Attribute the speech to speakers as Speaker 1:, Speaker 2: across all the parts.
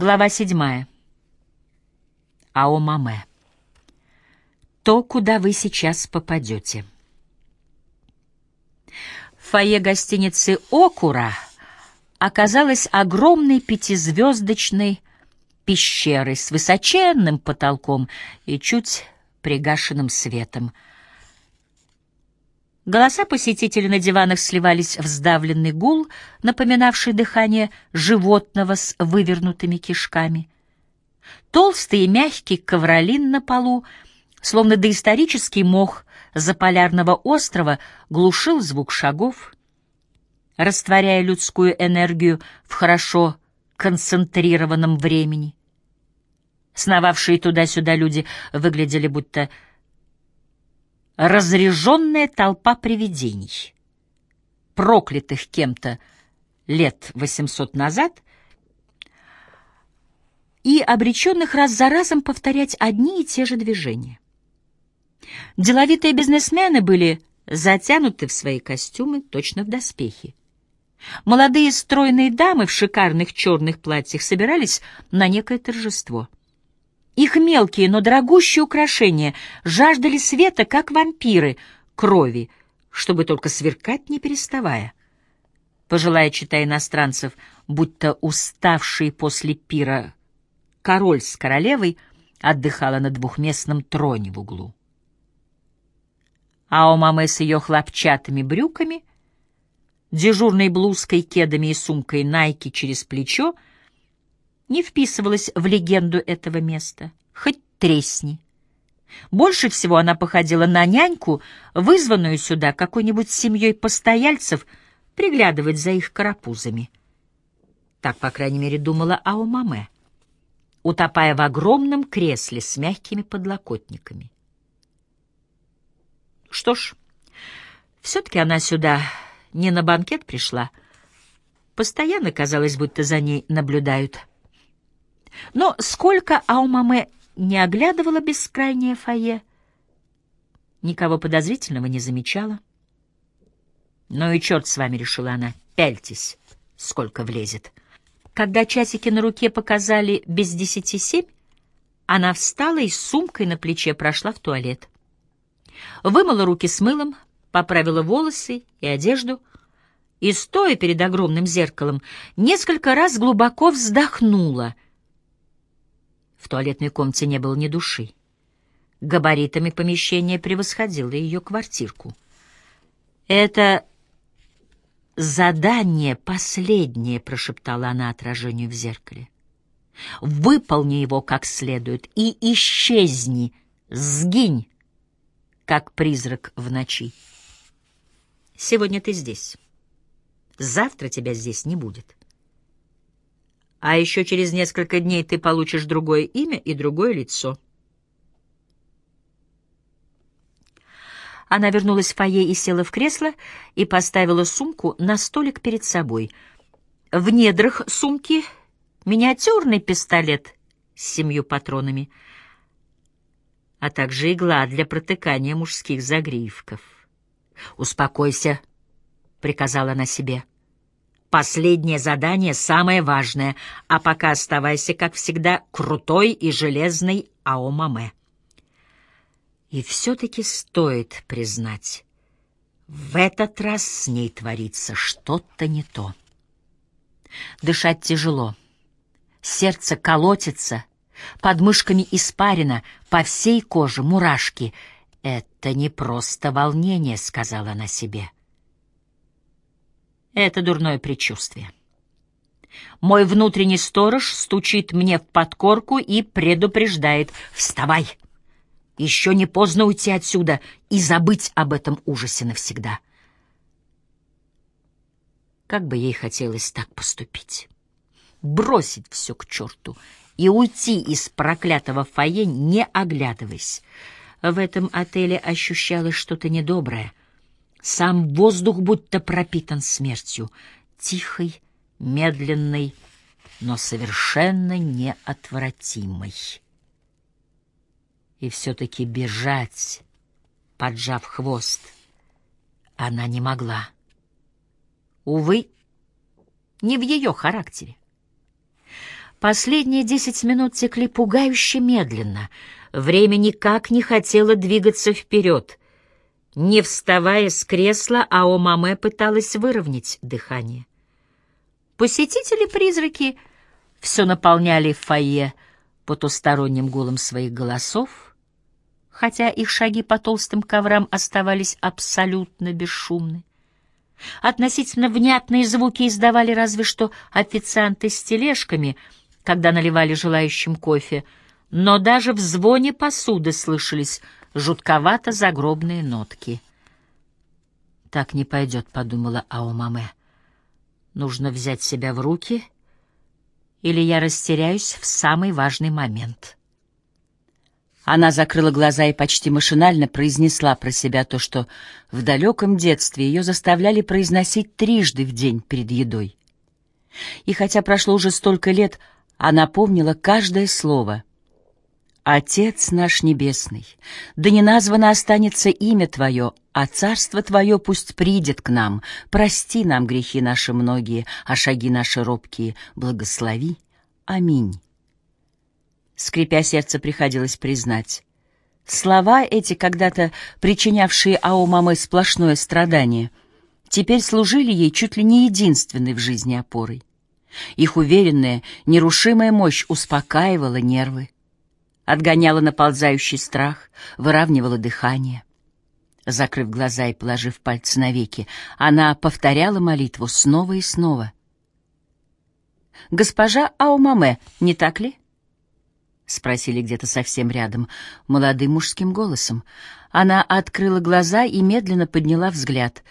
Speaker 1: Глава седьмая. Аомаме. То, куда вы сейчас попадете. В фойе гостиницы «Окура» оказалась огромной пятизвездочной пещерой с высоченным потолком и чуть пригашенным светом. Голоса посетителей на диванах сливались в сдавленный гул, напоминавший дыхание животного с вывернутыми кишками. Толстый и мягкий ковролин на полу, словно доисторический мох заполярного острова, глушил звук шагов, растворяя людскую энергию в хорошо концентрированном времени. Сновавшие туда-сюда люди выглядели будто разреженная толпа привидений, проклятых кем-то лет восемьсот назад и обреченных раз за разом повторять одни и те же движения. Деловитые бизнесмены были затянуты в свои костюмы, точно в доспехи. Молодые стройные дамы в шикарных черных платьях собирались на некое торжество — их мелкие, но дорогущие украшения жаждали света, как вампиры, крови, чтобы только сверкать, не переставая. Пожилая читая иностранцев, будто уставший после пира король с королевой, отдыхала на двухместном троне в углу. А у мамы с ее хлопчатыми брюками, дежурной блузкой, кедами и сумкой Найки через плечо — не вписывалась в легенду этого места, хоть тресни. Больше всего она походила на няньку, вызванную сюда какой-нибудь семьей постояльцев приглядывать за их карапузами. Так, по крайней мере, думала Аомаме, утопая в огромном кресле с мягкими подлокотниками. Что ж, все-таки она сюда не на банкет пришла. Постоянно казалось, будто за ней наблюдают. Но сколько Аумаме не оглядывала бескрайнее фойе, никого подозрительного не замечала. «Ну и черт с вами», — решила она, — «пяльтесь, сколько влезет». Когда часики на руке показали без десяти семь, она встала и с сумкой на плече прошла в туалет. Вымыла руки с мылом, поправила волосы и одежду и, стоя перед огромным зеркалом, несколько раз глубоко вздохнула — в туалетной комнате не было ни души. Габаритами помещение превосходило ее квартирку. «Это задание последнее», — прошептала она отражению в зеркале. «Выполни его как следует и исчезни, сгинь, как призрак в ночи. Сегодня ты здесь. Завтра тебя здесь не будет а еще через несколько дней ты получишь другое имя и другое лицо. Она вернулась в фойе и села в кресло и поставила сумку на столик перед собой. В недрах сумки миниатюрный пистолет с семью патронами, а также игла для протыкания мужских загривков. «Успокойся», — приказала она себе. Последнее задание самое важное, а пока оставайся, как всегда, крутой и железной Аомаме. И все-таки стоит признать, в этот раз с ней творится что-то не то. Дышать тяжело, сердце колотится, под мышками испарина, по всей коже мурашки. «Это не просто волнение», — сказала она себе. — это дурное предчувствие. Мой внутренний сторож стучит мне в подкорку и предупреждает «Вставай! Еще не поздно уйти отсюда и забыть об этом ужасе навсегда». Как бы ей хотелось так поступить. Бросить все к черту и уйти из проклятого фойе, не оглядываясь. В этом отеле ощущалось что-то недоброе — сам воздух будто пропитан смертью, тихой, медленной, но совершенно неотвратимой. И все-таки бежать, поджав хвост, она не могла. Увы, не в ее характере. Последние десять минут текли пугающе медленно. Время никак не хотело двигаться вперед. Не вставая с кресла, Аомаме пыталась выровнять дыхание. Посетители-призраки все наполняли фойе потусторонним гулом своих голосов, хотя их шаги по толстым коврам оставались абсолютно бесшумны. Относительно внятные звуки издавали разве что официанты с тележками — когда наливали желающим кофе, но даже в звоне посуды слышались жутковато загробные нотки. «Так не пойдет», — подумала Аомаме. «Нужно взять себя в руки, или я растеряюсь в самый важный момент». Она закрыла глаза и почти машинально произнесла про себя то, что в далеком детстве ее заставляли произносить трижды в день перед едой. И хотя прошло уже столько лет, она помнила каждое слово. «Отец наш небесный, да не названо останется имя Твое, а царство Твое пусть придет к нам. Прости нам грехи наши многие, а шаги наши робкие. Благослови. Аминь». Скрипя сердце, приходилось признать. Слова эти, когда-то причинявшие Аомаме сплошное страдание, теперь служили ей чуть ли не единственной в жизни опорой. Их уверенная, нерушимая мощь успокаивала нервы, отгоняла наползающий страх, выравнивала дыхание. Закрыв глаза и положив пальцы на веки, она повторяла молитву снова и снова. «Госпожа Аумаме, не так ли?» — спросили где-то совсем рядом, молодым мужским голосом. Она открыла глаза и медленно подняла взгляд.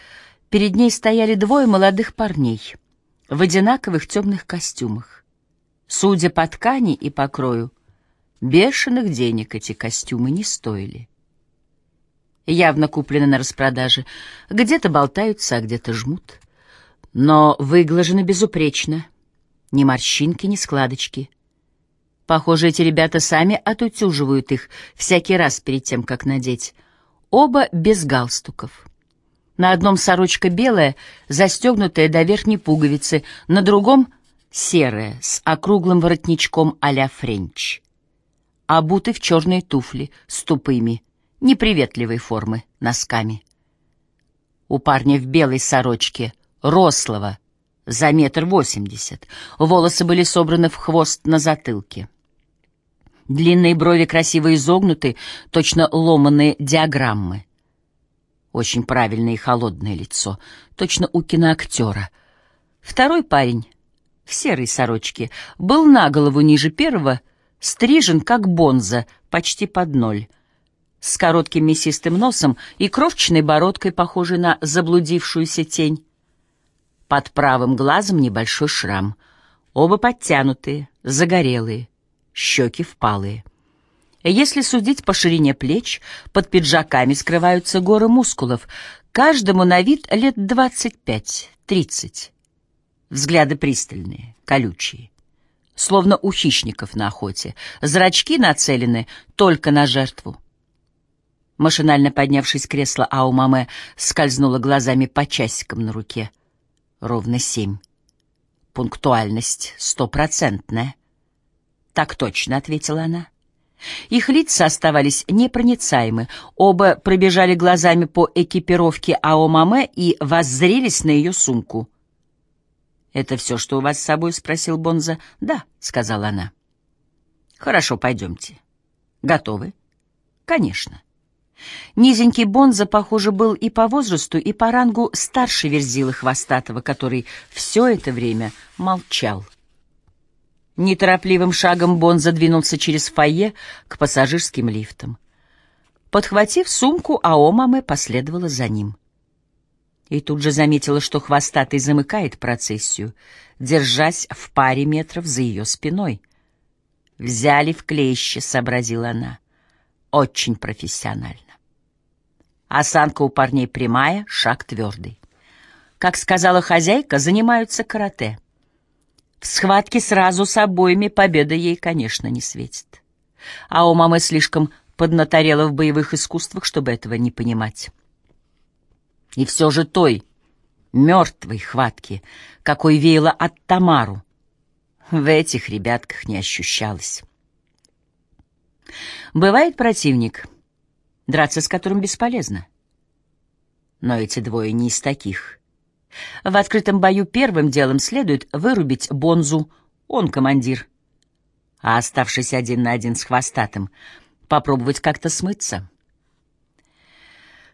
Speaker 1: Перед ней стояли двое молодых парней — в одинаковых темных костюмах. Судя по ткани и покрою, бешеных денег эти костюмы не стоили. Явно куплены на распродаже, где-то болтаются, а где-то жмут. Но выглажены безупречно, ни морщинки, ни складочки. Похоже, эти ребята сами отутюживают их всякий раз перед тем, как надеть. Оба без галстуков. На одном сорочка белая, застегнутая до верхней пуговицы, на другом — серая, с округлым воротничком а-ля френч. Обуты в черные туфли с тупыми, неприветливой формы, носками. У парня в белой сорочке, рослого, за метр восемьдесят, волосы были собраны в хвост на затылке. Длинные брови красиво изогнуты, точно ломаные диаграммы. Очень правильное и холодное лицо, точно у киноактера. Второй парень, в серой сорочке, был на голову ниже первого, стрижен, как бонза, почти под ноль. С коротким мясистым носом и кровчной бородкой, похожей на заблудившуюся тень. Под правым глазом небольшой шрам. Оба подтянутые, загорелые, щеки впалые. Если судить по ширине плеч, под пиджаками скрываются горы мускулов. Каждому на вид лет двадцать пять-тридцать. Взгляды пристальные, колючие. Словно у хищников на охоте. Зрачки нацелены только на жертву. Машинально поднявшись с кресла, Аумаме скользнула глазами по часикам на руке. Ровно семь. Пунктуальность стопроцентная. «Так точно», — ответила она. Их лица оставались непроницаемы. Оба пробежали глазами по экипировке Аомаме и воззрелись на ее сумку. «Это все, что у вас с собой?» — спросил Бонза. «Да», — сказала она. «Хорошо, пойдемте». «Готовы?» «Конечно». Низенький Бонза, похоже, был и по возрасту, и по рангу старше Верзилы Хвостатого, который все это время молчал. Неторопливым шагом Бон задвинулся через фойе к пассажирским лифтам. Подхватив сумку, Аомаме последовала за ним. И тут же заметила, что хвостатый замыкает процессию, держась в паре метров за ее спиной. «Взяли в клещи», — сообразила она. «Очень профессионально». Осанка у парней прямая, шаг твердый. Как сказала хозяйка, занимаются карате — в схватке сразу с обоими победа ей, конечно, не светит. А у мамы слишком поднаторела в боевых искусствах, чтобы этого не понимать. И все же той, мертвой хватки, какой веяло от Тамару, в этих ребятках не ощущалось. Бывает противник, драться с которым бесполезно. Но эти двое не из таких. В открытом бою первым делом следует вырубить Бонзу, он командир, а оставшись один на один с хвостатым, попробовать как-то смыться.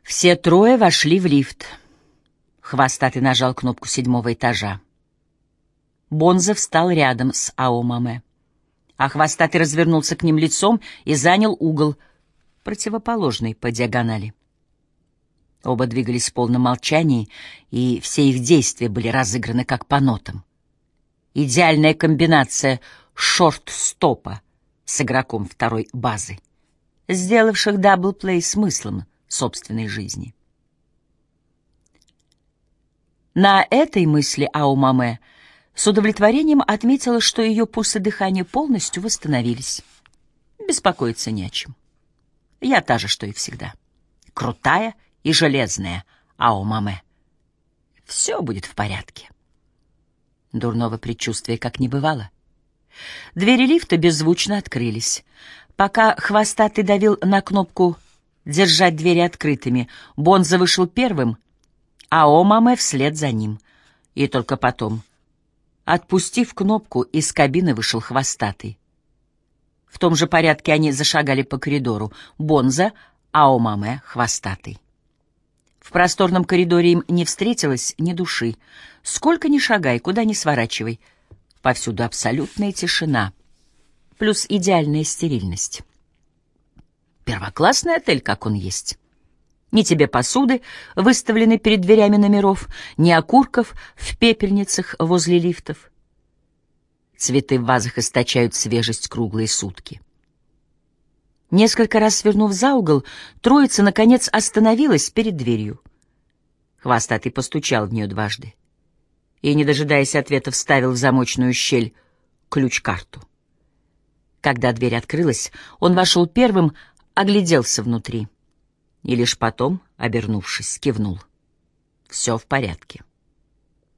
Speaker 1: Все трое вошли в лифт. Хвостатый нажал кнопку седьмого этажа. Бонза встал рядом с Аомаме, а хвостатый развернулся к ним лицом и занял угол, противоположный по диагонали. Оба двигались в полном молчании, и все их действия были разыграны как по нотам. Идеальная комбинация шорт-стопа с игроком второй базы, сделавших даблплей смыслом собственной жизни. На этой мысли Аумаме с удовлетворением отметила, что ее пульс и дыхание полностью восстановились. Беспокоиться не о чем. Я та же, что и всегда. Крутая и железная Аумаме. Все будет в порядке. Дурного предчувствия как не бывало. Двери лифта беззвучно открылись. Пока хвостатый давил на кнопку «Держать двери открытыми», Бонза вышел первым, а Омаме вслед за ним. И только потом, отпустив кнопку, из кабины вышел хвостатый. В том же порядке они зашагали по коридору. Бонза, Аомаме, хвостатый. В просторном коридоре им не встретилось ни души. Сколько ни шагай, куда ни сворачивай. Повсюду абсолютная тишина. Плюс идеальная стерильность. Первоклассный отель, как он есть. Ни тебе посуды, выставленной перед дверями номеров, ни окурков в пепельницах возле лифтов. Цветы в вазах источают свежесть круглые сутки. Несколько раз свернув за угол, троица, наконец, остановилась перед дверью. Хвостатый постучал в нее дважды и, не дожидаясь ответа, вставил в замочную щель ключ-карту. Когда дверь открылась, он вошел первым, огляделся внутри и лишь потом, обернувшись, кивнул. «Все в порядке».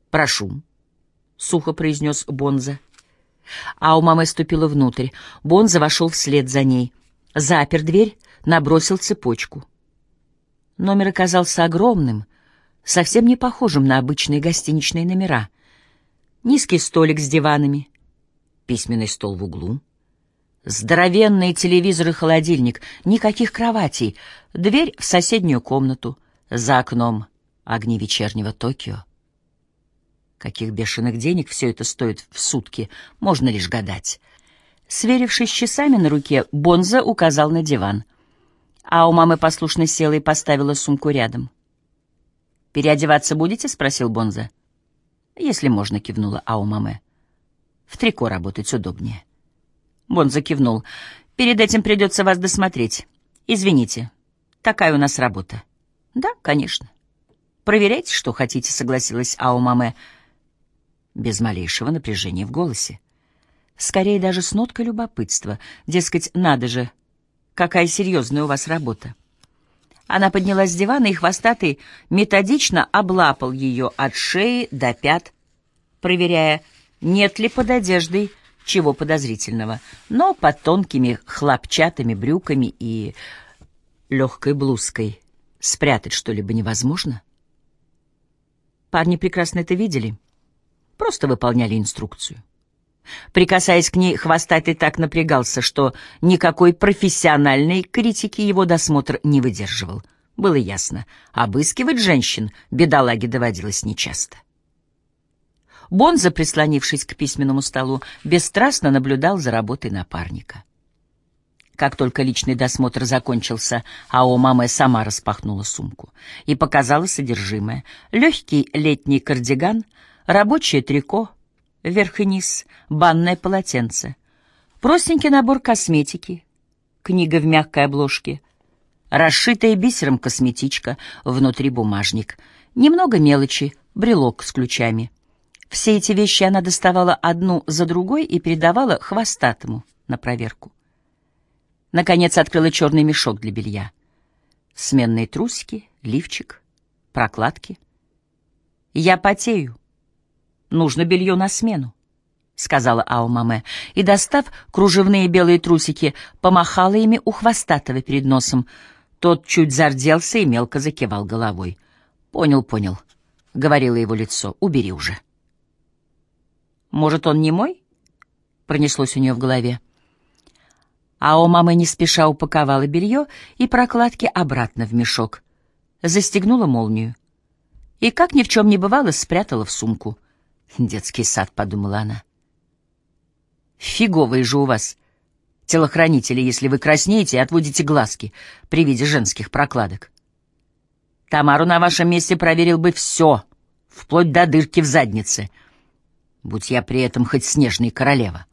Speaker 1: «Прошу», — сухо произнес Бонза. А у мамы ступила внутрь. Бонза вошел вслед за ней — запер дверь, набросил цепочку. Номер оказался огромным, совсем не похожим на обычные гостиничные номера. Низкий столик с диванами, письменный стол в углу, здоровенный телевизор и холодильник, никаких кроватей, дверь в соседнюю комнату, за окном огни вечернего Токио. Каких бешеных денег все это стоит в сутки, можно лишь гадать — Сверившись с часами на руке, Бонза указал на диван. А у мамы послушно села и поставила сумку рядом. «Переодеваться будете?» — спросил Бонза. «Если можно», — кивнула Аумаме. «В трико работать удобнее». Бонза кивнул. «Перед этим придется вас досмотреть. Извините, такая у нас работа». «Да, конечно». «Проверяйте, что хотите», — согласилась Аумаме, без малейшего напряжения в голосе скорее даже с ноткой любопытства. Дескать, надо же, какая серьезная у вас работа. Она поднялась с дивана, и хвостатый методично облапал ее от шеи до пят, проверяя, нет ли под одеждой чего подозрительного. Но под тонкими хлопчатыми брюками и легкой блузкой спрятать что-либо невозможно. Парни прекрасно это видели, просто выполняли инструкцию. Прикасаясь к ней, хвостатый так напрягался, что никакой профессиональной критики его досмотр не выдерживал. Было ясно, обыскивать женщин бедолаге доводилось нечасто. Бонза, прислонившись к письменному столу, бесстрастно наблюдал за работой напарника. Как только личный досмотр закончился, Ао мама сама распахнула сумку и показала содержимое. Легкий летний кардиган, рабочее трико, верх и низ, банное полотенце, простенький набор косметики, книга в мягкой обложке, расшитая бисером косметичка, внутри бумажник, немного мелочи, брелок с ключами. Все эти вещи она доставала одну за другой и передавала хвостатому на проверку. Наконец открыла черный мешок для белья. Сменные трусики, лифчик, прокладки. «Я потею», Нужно белье на смену. — сказала Аумаме, и, достав кружевные белые трусики, помахала ими у хвостатого перед носом. Тот чуть зарделся и мелко закивал головой. «Понял, понял», — говорило его лицо, — «убери уже». «Может, он не мой?» — пронеслось у нее в голове. Аомаме не спеша упаковала белье и прокладки обратно в мешок. Застегнула молнию. И, как ни в чем не бывало, спрятала в сумку. «Детский сад», — подумала она. Фиговые же у вас телохранители, если вы краснеете и отводите глазки при виде женских прокладок. Тамару на вашем месте проверил бы все, вплоть до дырки в заднице, будь я при этом хоть снежная королева.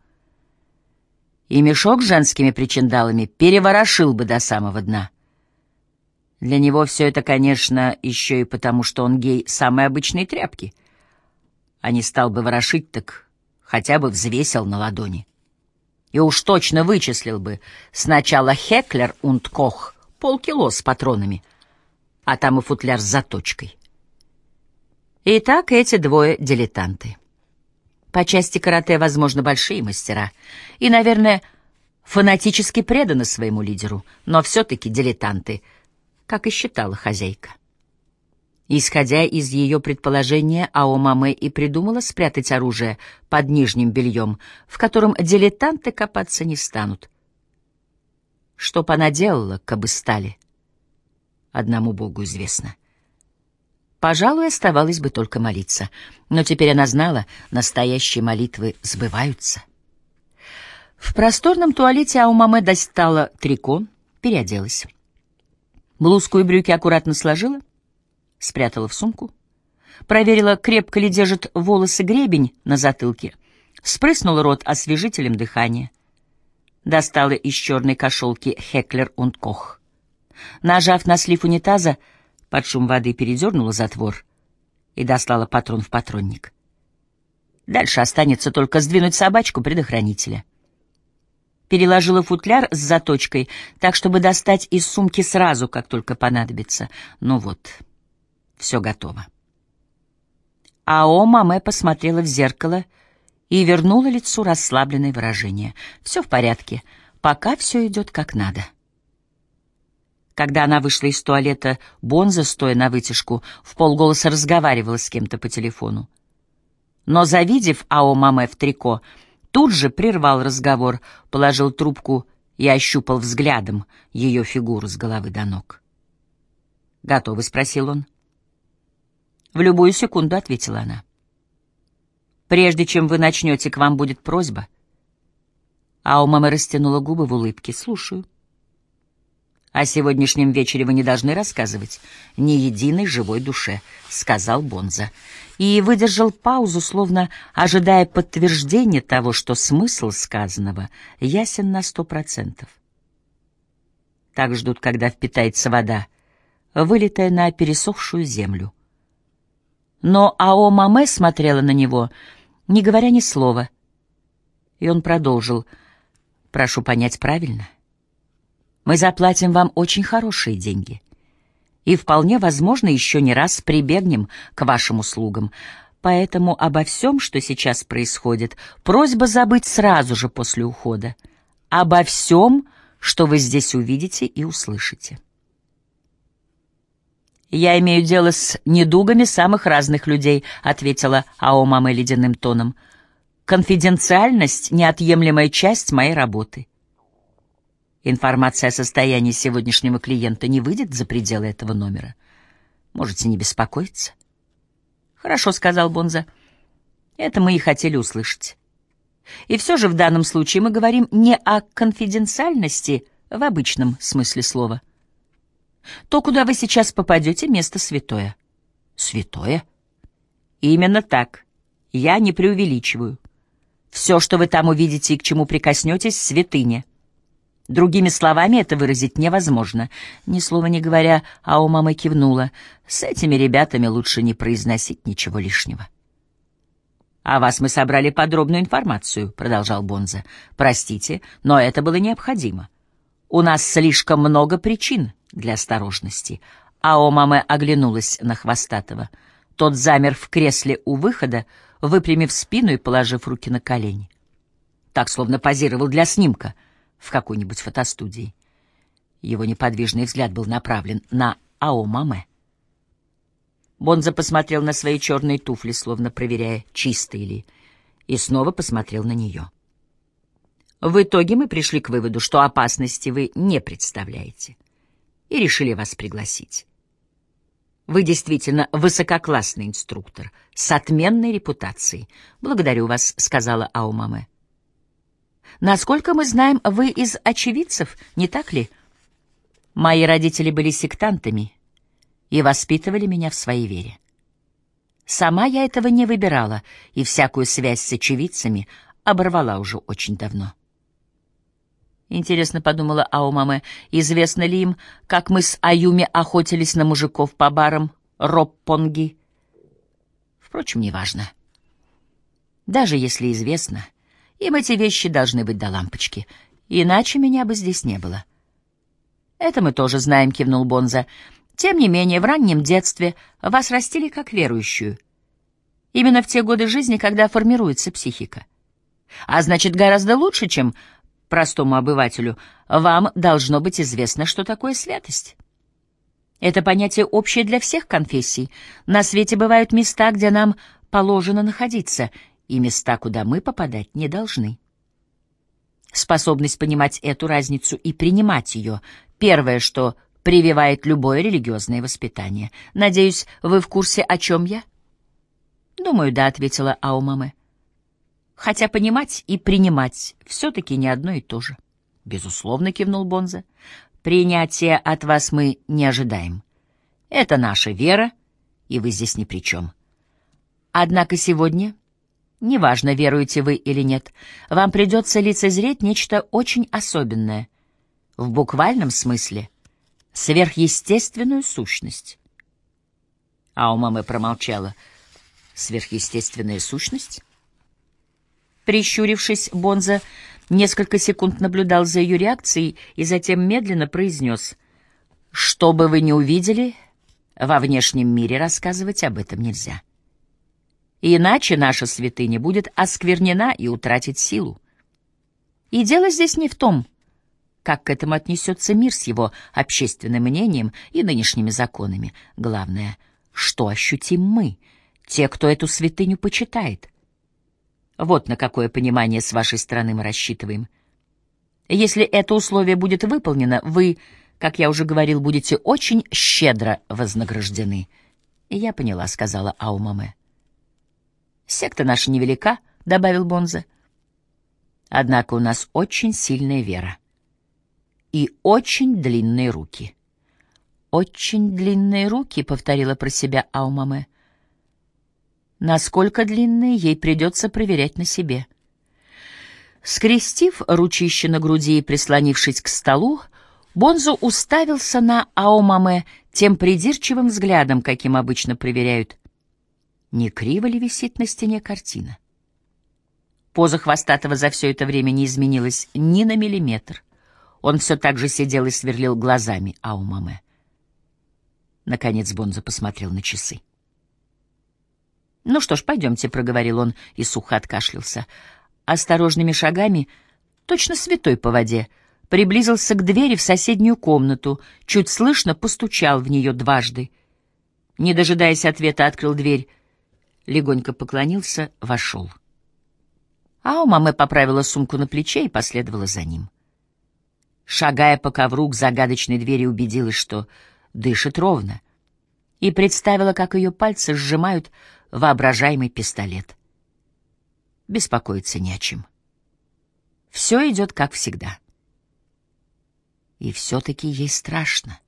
Speaker 1: И мешок с женскими причиндалами переворошил бы до самого дна. Для него все это, конечно, еще и потому, что он гей самой обычной тряпки. А не стал бы ворошить, так хотя бы взвесил на ладони. И уж точно вычислил бы сначала Хеклер und Кох полкило с патронами, а там и футляр с заточкой. Итак, эти двое дилетанты. По части карате, возможно, большие мастера. И, наверное, фанатически преданы своему лидеру, но все-таки дилетанты, как и считала хозяйка. Исходя из ее предположения, Аомаме и придумала спрятать оружие под нижним бельем, в котором дилетанты копаться не станут. Что она делала, кабы стали? Одному Богу известно. Пожалуй, оставалось бы только молиться. Но теперь она знала, настоящие молитвы сбываются. В просторном туалете Аумаме достала трико, переоделась. Блузку и брюки аккуратно сложила — спрятала в сумку, проверила, крепко ли держит волосы гребень на затылке, спрыснула рот освежителем дыхания, достала из черной кошелки Хеклер und Кох. Нажав на слив унитаза, под шум воды передернула затвор и достала патрон в патронник. Дальше останется только сдвинуть собачку предохранителя. Переложила футляр с заточкой, так, чтобы достать из сумки сразу, как только понадобится. Ну вот... Все готово. Ао Маме посмотрела в зеркало и вернула лицу расслабленное выражение. Все в порядке, пока все идет как надо. Когда она вышла из туалета, Бонза, стоя на вытяжку, в полголоса разговаривала с кем-то по телефону. Но, завидев Ао Маме в трико, тут же прервал разговор, положил трубку и ощупал взглядом ее фигуру с головы до ног. «Готовы?» — спросил он. «В любую секунду», — ответила она. «Прежде чем вы начнете, к вам будет просьба». А у мамы растянула губы в улыбке. «Слушаю». «О сегодняшнем вечере вы не должны рассказывать ни единой живой душе», — сказал Бонза. И выдержал паузу, словно ожидая подтверждения того, что смысл сказанного ясен на сто процентов. Так ждут, когда впитается вода, вылетая на пересохшую землю. Но Ао Маме смотрела на него, не говоря ни слова. И он продолжил. «Прошу понять правильно. Мы заплатим вам очень хорошие деньги. И вполне возможно еще не раз прибегнем к вашим услугам. Поэтому обо всем, что сейчас происходит, просьба забыть сразу же после ухода. Обо всем, что вы здесь увидите и услышите». «Я имею дело с недугами самых разных людей», — ответила Аомаме ледяным тоном. «Конфиденциальность — неотъемлемая часть моей работы. Информация о состоянии сегодняшнего клиента не выйдет за пределы этого номера. Можете не беспокоиться». «Хорошо», — сказал Бонза. «Это мы и хотели услышать. И все же в данном случае мы говорим не о конфиденциальности в обычном смысле слова». То, куда вы сейчас попадете, место святое. Святое? Именно так. Я не преувеличиваю. Все, что вы там увидите и к чему прикоснетесь, святыня. Другими словами это выразить невозможно. Ни слова не говоря, а у мамы кивнула. С этими ребятами лучше не произносить ничего лишнего. «О вас мы собрали подробную информацию», — продолжал Бонза. «Простите, но это было необходимо. У нас слишком много причин для осторожности. А Омаме оглянулась на Хвостатого. Тот замер в кресле у выхода, выпрямив спину и положив руки на колени. Так, словно позировал для снимка в какой-нибудь фотостудии. Его неподвижный взгляд был направлен на Аомаме. Бонза посмотрел на свои черные туфли, словно проверяя, чистые ли, и снова посмотрел на нее. В итоге мы пришли к выводу, что опасности вы не представляете, и решили вас пригласить. Вы действительно высококлассный инструктор с отменной репутацией. Благодарю вас, сказала Аумаме. Насколько мы знаем, вы из очевидцев, не так ли? Мои родители были сектантами и воспитывали меня в своей вере. Сама я этого не выбирала и всякую связь с очевидцами оборвала уже очень давно. Интересно, подумала Аумаме, известно ли им, как мы с Аюми охотились на мужиков по барам Роппонги? Впрочем, неважно. Даже если известно, им эти вещи должны быть до лампочки, иначе меня бы здесь не было. Это мы тоже знаем, кивнул Бонза. Тем не менее, в раннем детстве вас растили как верующую. Именно в те годы жизни, когда формируется психика. А значит, гораздо лучше, чем простому обывателю, вам должно быть известно, что такое святость. Это понятие общее для всех конфессий. На свете бывают места, где нам положено находиться, и места, куда мы попадать не должны. Способность понимать эту разницу и принимать ее — первое, что прививает любое религиозное воспитание. Надеюсь, вы в курсе, о чем я? Думаю, да, — ответила Аумаме. Хотя понимать и принимать все-таки не одно и то же. Безусловно, кивнул Бонза. Принятия от вас мы не ожидаем. Это наша вера, и вы здесь ни при чем. Однако сегодня, неважно, веруете вы или нет, вам придется лицезреть нечто очень особенное. В буквальном смысле — сверхъестественную сущность. А у мамы промолчала. Сверхъестественная сущность? Прищурившись, Бонза несколько секунд наблюдал за ее реакцией и затем медленно произнес «Что бы вы ни увидели, во внешнем мире рассказывать об этом нельзя. Иначе наша святыня будет осквернена и утратит силу. И дело здесь не в том, как к этому отнесется мир с его общественным мнением и нынешними законами. Главное, что ощутим мы, те, кто эту святыню почитает. Вот на какое понимание с вашей стороны мы рассчитываем. Если это условие будет выполнено, вы, как я уже говорил, будете очень щедро вознаграждены. Я поняла, сказала Аумаме. Секта наша невелика, добавил Бонза. Однако у нас очень сильная вера и очень длинные руки. Очень длинные руки, повторила про себя Аумаме. Насколько длинные, ей придется проверять на себе. Скрестив ручище на груди и прислонившись к столу, Бонзо уставился на Аомаме тем придирчивым взглядом, каким обычно проверяют, не криво ли висит на стене картина. Поза Хвостатого за все это время не изменилась ни на миллиметр. Он все так же сидел и сверлил глазами Аумаме. Наконец Бонзо посмотрел на часы. «Ну что ж, пойдемте», — проговорил он и сухо откашлялся. Осторожными шагами, точно святой по воде, приблизился к двери в соседнюю комнату, чуть слышно постучал в нее дважды. Не дожидаясь ответа, открыл дверь, легонько поклонился, вошел. А у мамы поправила сумку на плече и последовала за ним. Шагая по ковру к загадочной двери, убедилась, что дышит ровно, и представила, как ее пальцы сжимают воображаемый пистолет. Беспокоиться не о чем. Все идет как всегда. И все-таки ей страшно.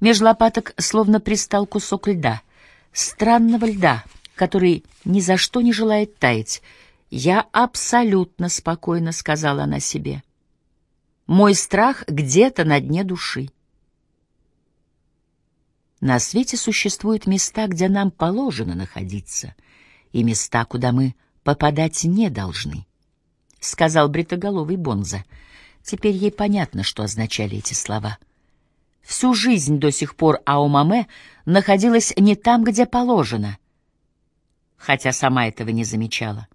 Speaker 1: Меж лопаток словно пристал кусок льда, странного льда, который ни за что не желает таять. «Я абсолютно спокойно», — сказала она себе. «Мой страх где-то на дне души». На свете существуют места, где нам положено находиться, и места, куда мы попадать не должны, — сказал бритоголовый Бонза. Теперь ей понятно, что означали эти слова. Всю жизнь до сих пор Аумаме находилась не там, где положено. хотя сама этого не замечала.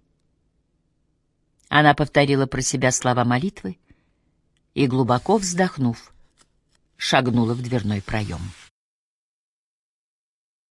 Speaker 1: Она повторила про себя слова молитвы и, глубоко вздохнув, шагнула в дверной проем.